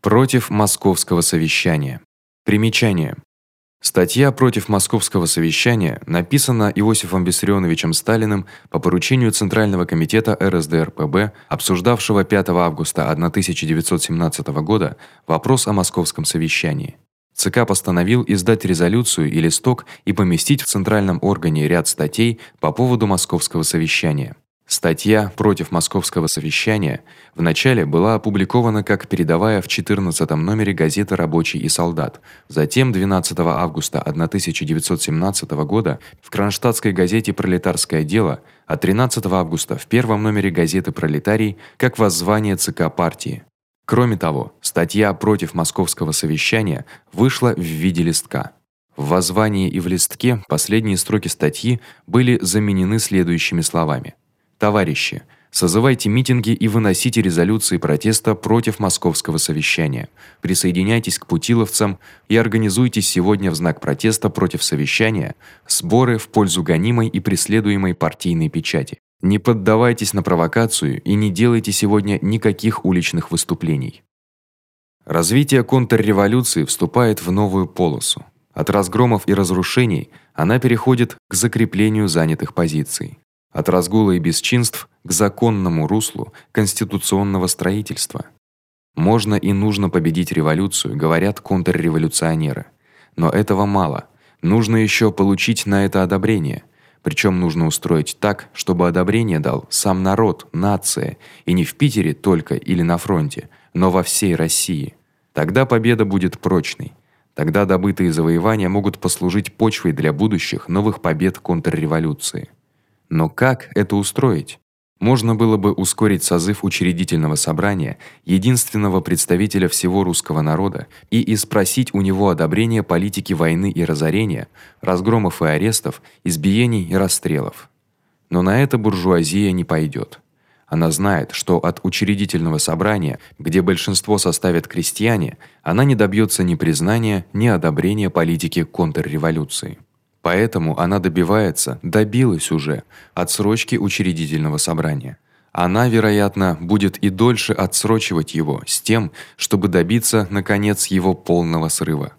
Против московского совещания. Примечание. Статья против московского совещания написана Иосифом Виссарионовичем Сталиным по поручению Центрального комитета РСДРПб, обсуждавшего 5 августа 1917 года вопрос о московском совещании. ЦК постановил издать резолюцию и листок и поместить в центральном органе ряд статей по поводу московского совещания. Статья против московского совещания вначале была опубликована как передовая в 14 номере газеты Рабочий и солдат. Затем 12 августа 1917 года в Кронштадтской газете Пролетарское дело, а 13 августа в первом номере газеты Пролетарий как воззвание ЦК партии. Кроме того, статья против московского совещания вышла в виде листка. В воззвании и в листке последние строки статьи были заменены следующими словами: Товарищи, созывайте митинги и выносите резолюции протеста против московского совещания. Присоединяйтесь к путиловцам и организуйте сегодня в знак протеста против совещания сборы в пользу гонимой и преследуемой партийной печати. Не поддавайтесь на провокацию и не делайте сегодня никаких уличных выступлений. Развитие контрреволюции вступает в новую полосу. От разгромов и разрушений она переходит к закреплению занятых позиций от разгула и бесчинств к законному руслу конституционного строительства. Можно и нужно победить революцию, говорят контрреволюционеры. Но этого мало. Нужно ещё получить на это одобрение. Причём нужно устроить так, чтобы одобрение дал сам народ, нация, и не в Питере только или на фронте, но во всей России. Тогда победа будет прочной. Тогда добытые завоевания могут послужить почвой для будущих новых побед контрреволюции. Но как это устроить? Можно было бы ускорить созыв учредительного собрания, единственного представителя всего русского народа, и испросить у него одобрение политики войны и разорения, разгромов и арестов, избиений и расстрелов. Но на это буржуазия не пойдёт. Она знает, что от учредительного собрания, где большинство составят крестьяне, она не добьётся ни признания, ни одобрения политики контрреволюции. Поэтому она добивается, добилась уже отсрочки учредительного собрания. Она, вероятно, будет и дольше отсрочивать его с тем, чтобы добиться наконец его полного срыва.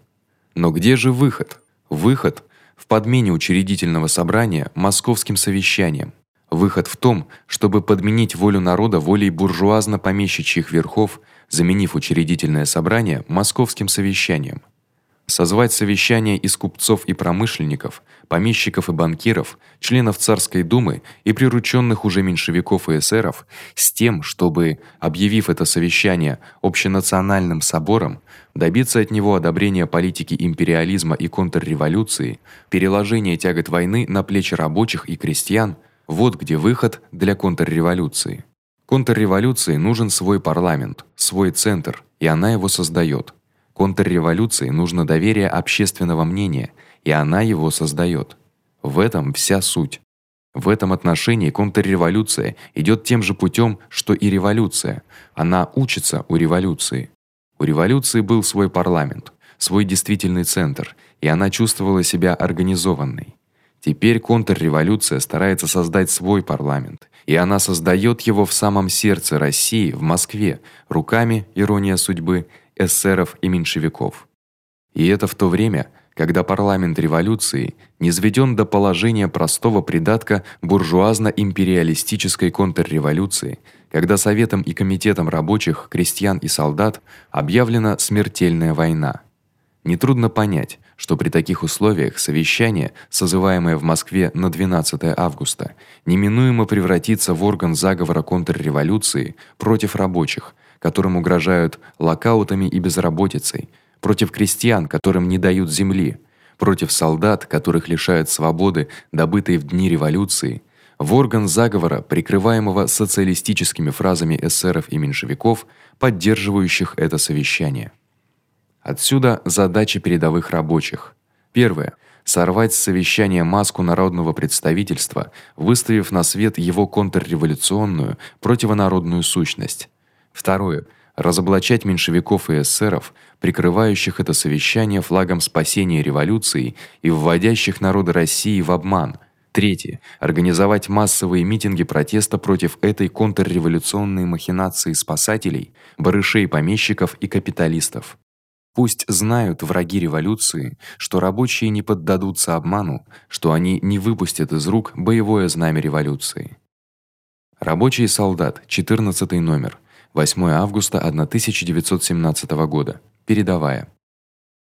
Но где же выход? Выход в подмене учредительного собрания московским совещанием. Выход в том, чтобы подменить волю народа волей буржуазно-помещичьих верхов, заменив учредительное собрание московским совещанием созвать совещание из купцов и промышленников, помещиков и банкиров, членов царской думы и приручённых уже меньшевиков и эсеров с тем, чтобы, объявив это совещание общенациональным собором, добиться от него одобрения политики империализма и контрреволюции, переложения тягот войны на плечи рабочих и крестьян, вот где выход для контрреволюции. Контрреволюции нужен свой парламент, свой центр, и она его создаёт. Контрреволюции нужно доверие общественного мнения, и она его создаёт. В этом вся суть. В этом отношении контрреволюция идёт тем же путём, что и революция. Она учится у революции. У революции был свой парламент, свой действительный центр, и она чувствовала себя организованной. Теперь контрреволюция старается создать свой парламент, и она создаёт его в самом сердце России, в Москве, руками ирония судьбы эсеров и меньшевиков. И это в то время, когда парламент революции низведён до положения простого придатка буржуазно-империалистической контрреволюции, когда советом и комитетом рабочих, крестьян и солдат объявлена смертельная война. Нетрудно понять, что при таких условиях совещание, созываемое в Москве на 12 августа, неминуемо превратится в орган заговора контрреволюции против рабочих, которым угрожают локаутами и безработицей, против крестьян, которым не дают земли, против солдат, которых лишают свободы, добытой в дни революции, в орган заговора, прикрываемого социалистическими фразами эсеров и меньшевиков, поддерживающих это совещание. Отсюда задача передовых рабочих. Первое сорвать с совещания маску народного представительства, выставив на свет его контрреволюционную, противонародную сущность. Второе разоблачать меньшевиков и эсеров, прикрывающих это совещание флагом спасения революции и вводящих народы России в обман, Третье организовать массовые митинги протеста против этой контрреволюционной махинации спасателей, барышей помещиков и капиталистов. Пусть знают враги революции, что рабочие не поддадутся обману, что они не выпустят из рук боевое знамя революции. Рабочий солдат, 14 номер. 8 августа 1917 года. Передавая